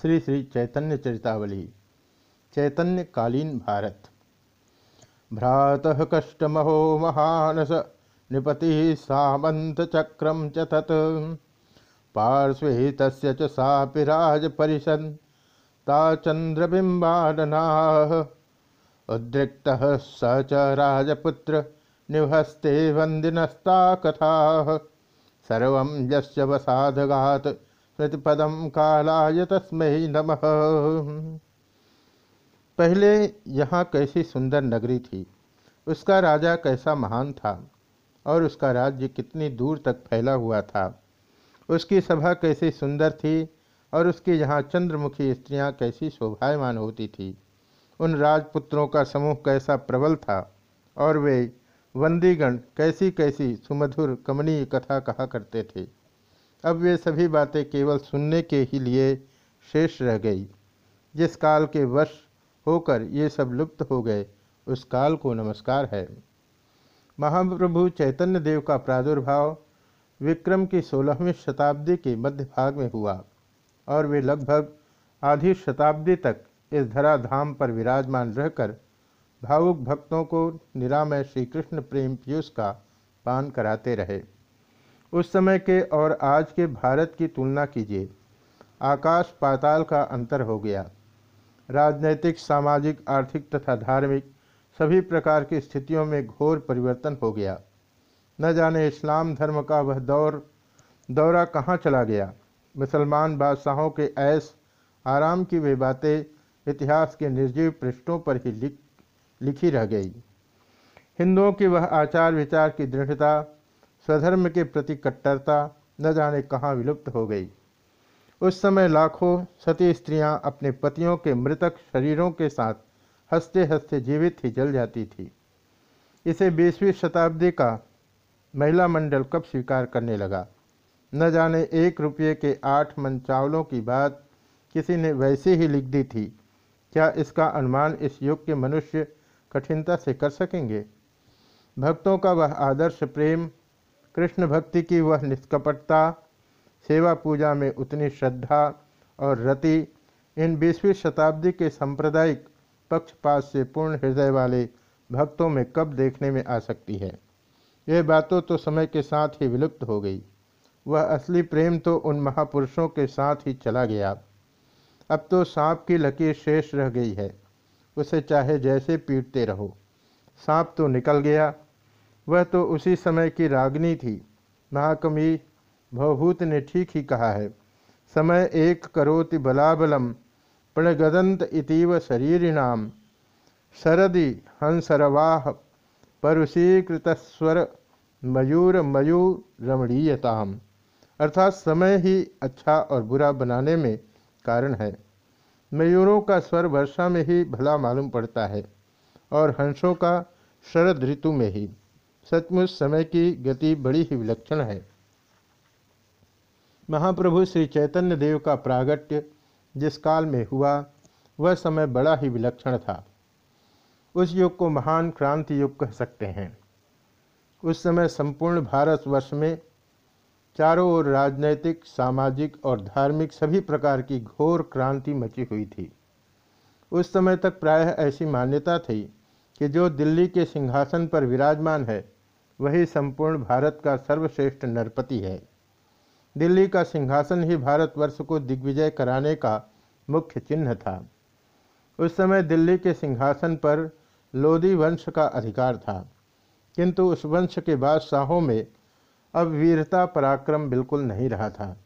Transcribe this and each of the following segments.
श्री श्री चैतन्य चरितावली चैतन्य कालीन भारत। भ्रातः कष्टमहो महानस नृपति सामंत च तत्। पार्श्वे तस्य च सापि राजपरिषन्, ता चन्द्रबिम्बाननाः। उद्रिक्तः स च राजपुत्र निहस्ते वन्दिनस्ता कथाः। सर्वं यस्य वसादगात् प्रतिपदम कालाय तस्मै नम। पहले यहाँ कैसी सुंदर नगरी थी, उसका राजा कैसा महान था, और उसका राज्य कितनी दूर तक फैला हुआ था, उसकी सभा कैसी सुंदर थी, और उसकी यहाँ चंद्रमुखी स्त्रियाँ कैसी शोभायमान होती थी, उन राजपुत्रों का समूह कैसा प्रबल था, और वे वंदीगण कैसी कैसी सुमधुर कमनीय कथा कहा करते थे। अब वे सभी बातें केवल सुनने के ही लिए शेष रह गई। जिस काल के वश होकर ये सब लुप्त हो गए, उस काल को नमस्कार है। महाप्रभु चैतन्य देव का प्रादुर्भाव विक्रम की सोलहवीं शताब्दी के मध्य भाग में हुआ और वे लगभग आधी शताब्दी तक इस धराधाम पर विराजमान रहकर भावुक भक्तों को निरामय श्री कृष्ण प्रेम पीयूष का पान कराते रहे। उस समय के और आज के भारत की तुलना कीजिए। आकाश पाताल का अंतर हो गया। राजनैतिक, सामाजिक, आर्थिक तथा धार्मिक सभी प्रकार की स्थितियों में घोर परिवर्तन हो गया। न जाने इस्लाम धर्म का वह दौर, दौरा कहाँ चला गया। मुसलमान बादशाहों के ऐस आराम की वे बातें इतिहास के निर्जीव पृष्ठों पर ही लिख, लिखी रह गई। हिंदुओं की वह आचार विचार की दृढ़ता स्वधर्म के प्रति कट्टरता न जाने कहाँ विलुप्त हो गई। उस समय लाखों सती स्त्रियाँ अपने पतियों के मृतक शरीरों के साथ हँसते हँसते जीवित ही जल जाती थी। इसे बीसवीं शताब्दी का महिला मंडल कब स्वीकार करने लगा? न जाने एक रुपये के आठ मन चावलों की बात किसी ने वैसे ही लिख दी थी। क्या इसका अनुमान इस युग के मनुष्य कठिनता से कर सकेंगे? भक्तों का वह आदर्श प्रेम कृष्ण भक्ति की वह निष्कपटता, सेवा पूजा में उतनी श्रद्धा और रति इन बीसवीं शताब्दी के सांप्रदायिक पक्षपात से पूर्ण हृदय वाले भक्तों में कब देखने में आ सकती है? यह बातों तो समय के साथ ही विलुप्त हो गई। वह असली प्रेम तो उन महापुरुषों के साथ ही चला गया। अब तो सांप की लकीर शेष रह गई है। उसे चाहे जैसे पीटते रहो। सांप तो निकल गया वह तो उसी समय की रागनी थी। महाकवि भवभूत ने ठीक ही कहा है, समय एक करोति बलाबलम प्रणगदंत इतीव शरीरिणाम। शरदि हंसरवाह, परुषीकृतस्वर मयूर मयूर रमणीयताम। अर्थात समय ही अच्छा और बुरा बनाने में कारण है। मयूरों का स्वर वर्षा में ही भला मालूम पड़ता है और हंसों का शरद ऋतु में ही। सचमुच समय की गति बड़ी ही विलक्षण है। महाप्रभु श्री चैतन्य देव का प्रागट्य जिस काल में हुआ, वह समय बड़ा ही विलक्षण था। उस युग को महान क्रांति युग कह सकते हैं। उस समय संपूर्ण भारतवर्ष में चारों ओर राजनैतिक, सामाजिक और धार्मिक सभी प्रकार की घोर क्रांति मची हुई थी। उस समय तक प्रायः ऐसी मान्यता थी कि जो दिल्ली के सिंहासन पर विराजमान है वही संपूर्ण भारत का सर्वश्रेष्ठ नरपति है। दिल्ली का सिंहासन ही भारतवर्ष को दिग्विजय कराने का मुख्य चिन्ह था। उस समय दिल्ली के सिंहासन पर लोधी वंश का अधिकार था, किंतु उस वंश के बादशाहों में अब वीरता पराक्रम बिल्कुल नहीं रहा था।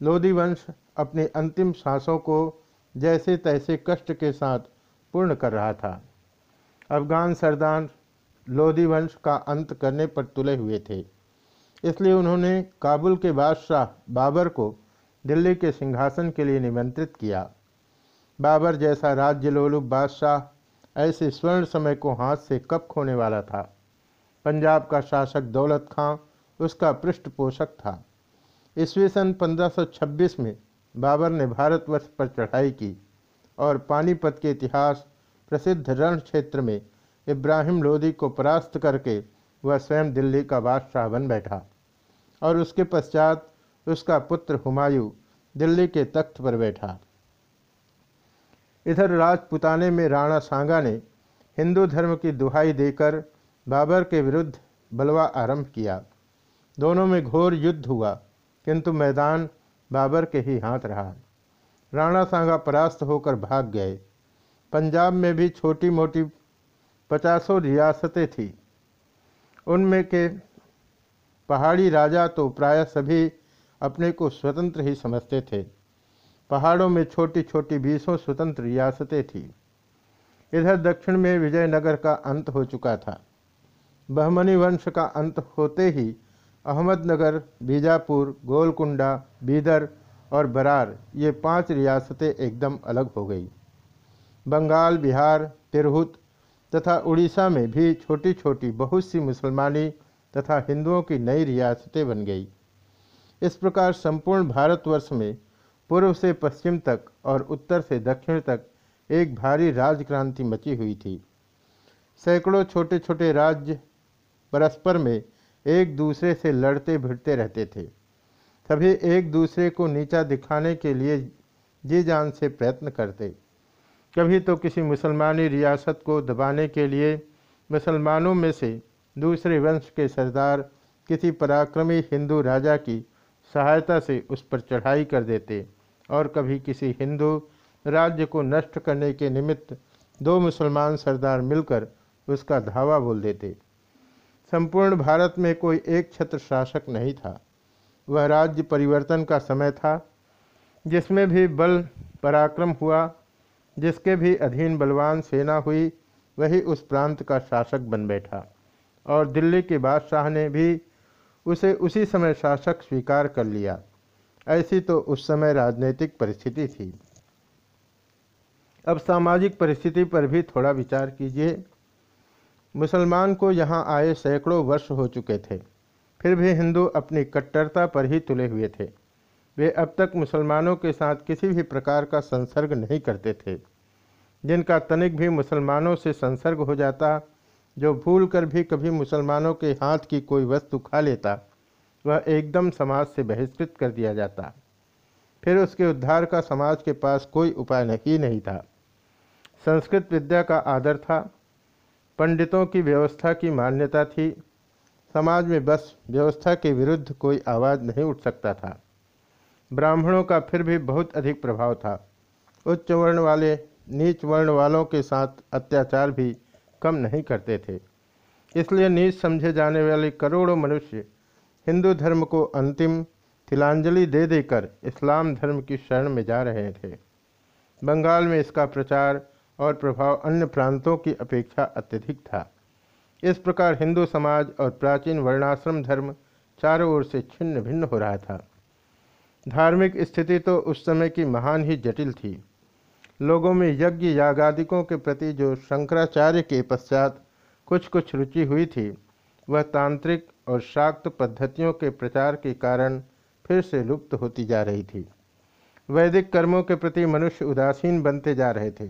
लोदी वंश अपनी अंतिम सांसों को जैसे तैसे कष्ट के साथ पूर्ण कर रहा था। अफगान सरदार लोधी वंश का अंत करने पर तुले हुए थे। इसलिए उन्होंने काबुल के बादशाह बाबर को दिल्ली के सिंहासन के लिए निमंत्रित किया। बाबर जैसा राज्य लोलुप बादशाह ऐसे स्वर्ण समय को हाथ से कब खोने वाला था? पंजाब का शासक दौलत खां, उसका पृष्ठपोषक था। ईस्वी सन 1526 में बाबर ने भारतवर्ष पर चढ़ाई की और पानीपत के इतिहास प्रसिद्ध रण क्षेत्र में इब्राहिम लोदी को परास्त करके वह स्वयं दिल्ली का बादशाह बन बैठा। और उसके पश्चात उसका पुत्र हुमायूं दिल्ली के तख्त पर बैठा। इधर राजपुताने में राणा सांगा ने हिंदू धर्म की दुहाई देकर बाबर के विरुद्ध बलवा आरंभ किया। दोनों में घोर युद्ध हुआ, किंतु मैदान बाबर के ही हाथ रहा। राणा सांगा परास्त होकर भाग गए। पंजाब में भी छोटी मोटी पचासों रियासतें थीं। उनमें के पहाड़ी राजा तो प्राय सभी अपने को स्वतंत्र ही समझते थे। पहाड़ों में छोटी छोटी बीसों स्वतंत्र रियासतें थीं। इधर दक्षिण में विजयनगर का अंत हो चुका था। बहमनी वंश का अंत होते ही अहमदनगर, बीजापुर, गोलकुंडा, बीदर और बरार ये पाँच रियासतें एकदम अलग हो गई। बंगाल, बिहार, तिरहुत तथा उड़ीसा में भी छोटी छोटी बहुत सी मुसलमानी तथा हिंदुओं की नई रियासतें बन गई। इस प्रकार संपूर्ण भारतवर्ष में पूर्व से पश्चिम तक और उत्तर से दक्षिण तक एक भारी राजक्रांति मची हुई थी। सैकड़ों छोटे छोटे राज्य परस्पर में एक दूसरे से लड़ते भिड़ते रहते थे। सभी एक दूसरे को नीचा दिखाने के लिए जी जान से प्रयत्न करते। कभी तो किसी मुसलमानी रियासत को दबाने के लिए मुसलमानों में से दूसरे वंश के सरदार किसी पराक्रमी हिंदू राजा की सहायता से उस पर चढ़ाई कर देते और कभी किसी हिंदू राज्य को नष्ट करने के निमित्त दो मुसलमान सरदार मिलकर उसका धावा बोल देते। संपूर्ण भारत में कोई एक छत्र शासक नहीं था। वह राज्य परिवर्तन का समय था, जिसमें भी बल पराक्रम हुआ जिसके भी अधीन बलवान सेना हुई, वही उस प्रांत का शासक बन बैठा। और दिल्ली के बादशाह ने भी उसे उसी समय शासक स्वीकार कर लिया। ऐसी तो उस समय राजनीतिक परिस्थिति थी। अब सामाजिक परिस्थिति पर भी थोड़ा विचार कीजिए। मुसलमान को यहाँ आए सैकड़ों वर्ष हो चुके थे, फिर भी हिंदू अपनी कट्टरता पर ही तुले हुए थे। वे अब तक मुसलमानों के साथ किसी भी प्रकार का संसर्ग नहीं करते थे। जिनका तनिक भी मुसलमानों से संसर्ग हो जाता, जो भूल कर भी कभी मुसलमानों के हाथ की कोई वस्तु खा लेता, वह एकदम समाज से बहिष्कृत कर दिया जाता। फिर उसके उद्धार का समाज के पास कोई उपाय नहीं नहीं था। संस्कृत विद्या का आदर था, पंडितों की व्यवस्था की मान्यता थी, समाज में बस व्यवस्था के विरुद्ध कोई आवाज़ नहीं उठ सकता था। ब्राह्मणों का फिर भी बहुत अधिक प्रभाव था। उच्च वर्ण वाले, नीच वर्ण वालों के साथ अत्याचार भी कम नहीं करते थे। इसलिए नीच समझे जाने वाले करोड़ों मनुष्य हिंदू धर्म को अंतिम तिलांजलि दे देकर इस्लाम धर्म की शरण में जा रहे थे। बंगाल में इसका प्रचार और प्रभाव अन्य प्रांतों की अपेक्षा अत्यधिक था। इस प्रकार हिंदू समाज और प्राचीन वर्णाश्रम धर्म चारों ओर से छिन्न भिन्न हो रहा था। धार्मिक स्थिति तो उस समय की महान ही जटिल थी। लोगों में यज्ञ यागादिकों के प्रति जो शंकराचार्य के पश्चात कुछ कुछ रुचि हुई थी, वह तांत्रिक और शाक्त पद्धतियों के प्रचार के कारण फिर से लुप्त होती जा रही थी। वैदिक कर्मों के प्रति मनुष्य उदासीन बनते जा रहे थे।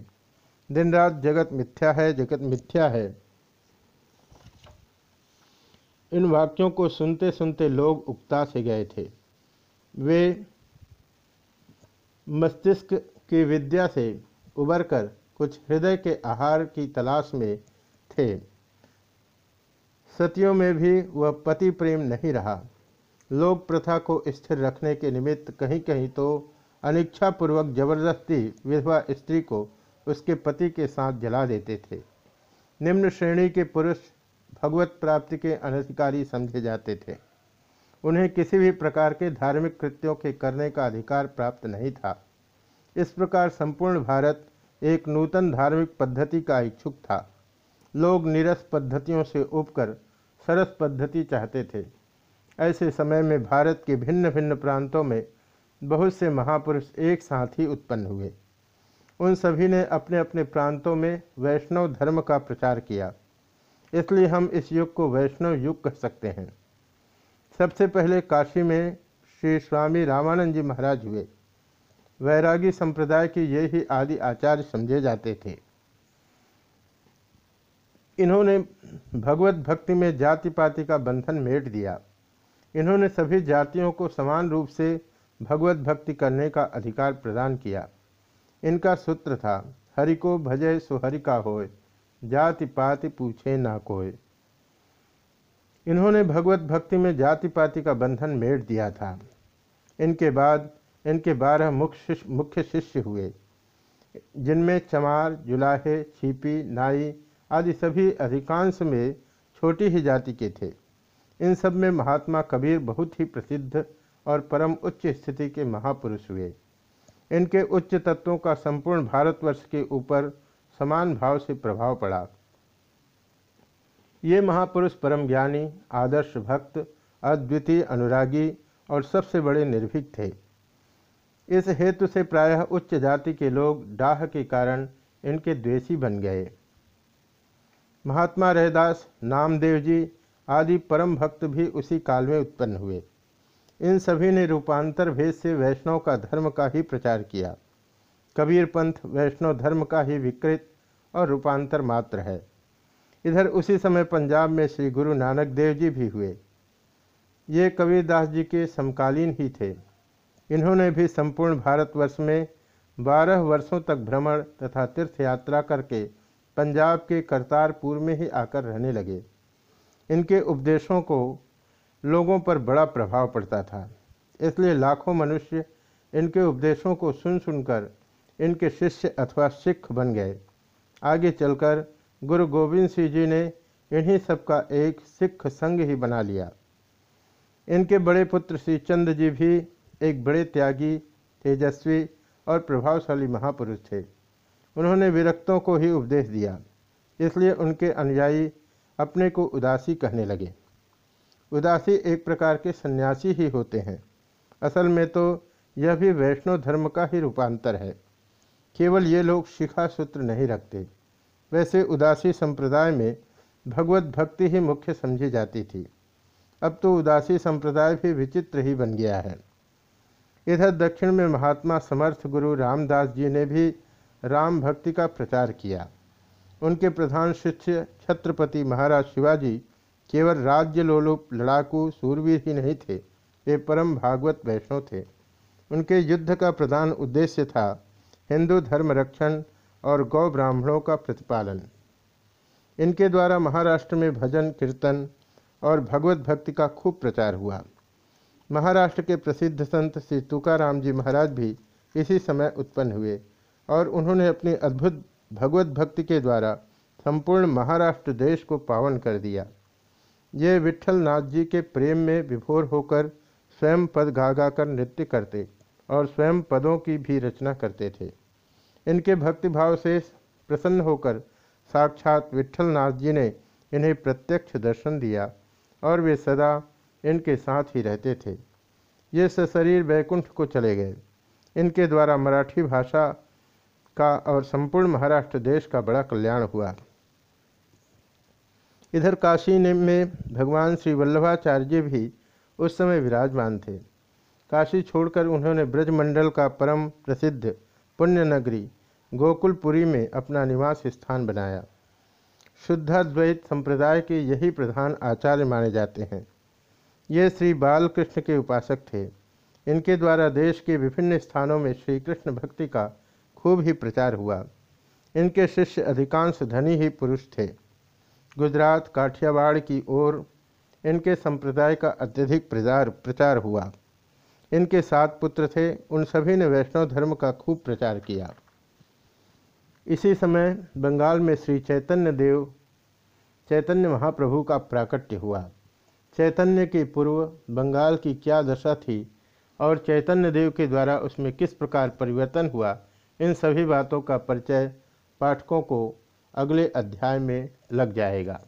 दिन रात जगत मिथ्या है, जगत मिथ्या है। इन वाक्यों को सुनते सुनते लोग उक्ता से गए थे। वे मस्तिष्क की विद्या से उबरकर कुछ हृदय के आहार की तलाश में थे। सतियों में भी वह पति प्रेम नहीं रहा। लोक प्रथा को स्थिर रखने के निमित्त कहीं कहीं तो अनिच्छापूर्वक ज़बरदस्ती विधवा स्त्री को उसके पति के साथ जला देते थे। निम्न श्रेणी के पुरुष भगवत प्राप्ति के अनधिकारी समझे जाते थे। उन्हें किसी भी प्रकार के धार्मिक कृत्यों के करने का अधिकार प्राप्त नहीं था। इस प्रकार संपूर्ण भारत एक नूतन धार्मिक पद्धति का इच्छुक था। लोग निरस पद्धतियों से उपकर सरस पद्धति चाहते थे। ऐसे समय में भारत के भिन्न भिन्न प्रांतों में बहुत से महापुरुष एक साथ ही उत्पन्न हुए। उन सभी ने अपने अपने प्रांतों में वैष्णव धर्म का प्रचार किया। इसलिए हम इस युग को वैष्णव युग कह सकते हैं। सबसे पहले काशी में श्री स्वामी रामानंद जी महाराज हुए। वैरागी संप्रदाय के ये ही आदि आचार्य समझे जाते थे। इन्होंने भगवत भक्ति में जाति पाति का बंधन मेट दिया। इन्होंने सभी जातियों को समान रूप से भगवत भक्ति करने का अधिकार प्रदान किया। इनका सूत्र था, हरि को भजय सुहरि का होय जाति पाति पूछे ना कोय। इन्होंने भगवत भक्ति में जाति पाति का बंधन मेट दिया था। इनके बाद, इनके बारह मुख्य शिष्य हुए, जिनमें चमार, जुलाहे छिपी नाई आदि सभी अधिकांश में छोटी ही जाति के थे। इन सब में महात्मा कबीर बहुत ही प्रसिद्ध और परम उच्च स्थिति के महापुरुष हुए। इनके उच्च तत्वों का संपूर्ण भारतवर्ष के ऊपर समान भाव से प्रभाव पड़ा। ये महापुरुष परम ज्ञानी, आदर्श भक्त, अद्वितीय अनुरागी और सबसे बड़े निर्भीक थे। इस हेतु से प्रायः उच्च जाति के लोग डाह के कारण इनके द्वेषी बन गए। महात्मा रहदास नामदेव जी आदि परम भक्त भी उसी काल में उत्पन्न हुए। इन सभी ने रूपांतर भेद से वैष्णव का धर्म का ही प्रचार किया। कबीर पंथ वैष्णव धर्म का ही विकृत और रूपांतर मात्र है। इधर उसी समय पंजाब में श्री गुरु नानक देव जी भी हुए। ये कबीरदास जी के समकालीन ही थे। इन्होंने भी संपूर्ण भारतवर्ष में बारह वर्षों तक भ्रमण तथा तीर्थ यात्रा करके पंजाब के करतारपुर में ही आकर रहने लगे। इनके उपदेशों को लोगों पर बड़ा प्रभाव पड़ता था। इसलिए लाखों मनुष्य इनके उपदेशों को सुन सुनकर इनके शिष्य अथवा सिख बन गए। आगे चलकर गुरु गोविंद सिंह जी ने इन्हीं सबका एक सिख संघ ही बना लिया। इनके बड़े पुत्र श्री चंद जी भी एक बड़े त्यागी, तेजस्वी और प्रभावशाली महापुरुष थे। उन्होंने विरक्तों को ही उपदेश दिया, इसलिए उनके अनुयायी अपने को उदासी कहने लगे। उदासी एक प्रकार के सन्यासी ही होते हैं। असल में तो यह भी वैष्णव धर्म का ही रूपांतर है। केवल ये लोग शिखा सूत्र नहीं रखते। वैसे उदासी संप्रदाय में भगवत भक्ति ही मुख्य समझी जाती थी। अब तो उदासी संप्रदाय भी विचित्र ही बन गया है। इधर दक्षिण में महात्मा समर्थ गुरु रामदास जी ने भी राम भक्ति का प्रचार किया। उनके प्रधान शिष्य छत्रपति महाराज शिवाजी केवल राज्य लोलुप लड़ाकू सूरवीर ही नहीं थे, वे परम भागवत वैष्णव थे। उनके युद्ध का प्रधान उद्देश्य था हिंदू धर्म रक्षण और गौ ब्राह्मणों का प्रतिपालन। इनके द्वारा महाराष्ट्र में भजन, कीर्तन और भगवत भक्ति का खूब प्रचार हुआ। महाराष्ट्र के प्रसिद्ध संत श्री तुकाराम जी महाराज भी इसी समय उत्पन्न हुए और उन्होंने अपनी अद्भुत भगवत भक्ति के द्वारा संपूर्ण महाराष्ट्र देश को पावन कर दिया। ये विठल नाथ जी के प्रेम में विभोर होकर स्वयं पद गा गा कर नृत्य करते और स्वयं पदों की भी रचना करते थे। इनके भक्तिभाव से प्रसन्न होकर साक्षात विठल नाथ जी ने इन्हें प्रत्यक्ष दर्शन दिया और वे सदा इनके साथ ही रहते थे। ये सशरीर वैकुंठ को चले गए। इनके द्वारा मराठी भाषा का और संपूर्ण महाराष्ट्र देश का बड़ा कल्याण हुआ। इधर काशी में भगवान श्री वल्लभाचार्य जी भी उस समय विराजमान थे। काशी छोड़कर उन्होंने ब्रजमंडल का परम प्रसिद्ध पुण्य नगरी गोकुलपुरी में अपना निवास स्थान बनाया। शुद्धाद्वैत संप्रदाय के यही प्रधान आचार्य माने जाते हैं। ये श्री बालकृष्ण के उपासक थे। इनके द्वारा देश के विभिन्न स्थानों में श्री कृष्ण भक्ति का खूब ही प्रचार हुआ। इनके शिष्य अधिकांश धनी ही पुरुष थे। गुजरात, काठियावाड़ की ओर इनके संप्रदाय का अत्यधिक प्रचार प्रचार हुआ। इनके सात पुत्र थे। उन सभी ने वैष्णव धर्म का खूब प्रचार किया। इसी समय बंगाल में श्री चैतन्य देव, चैतन्य महाप्रभु का प्राकट्य हुआ। चैतन्य के पूर्व बंगाल की क्या दशा थी और चैतन्य देव के द्वारा उसमें किस प्रकार परिवर्तन हुआ, इन सभी बातों का परिचय पाठकों को अगले अध्याय में लग जाएगा।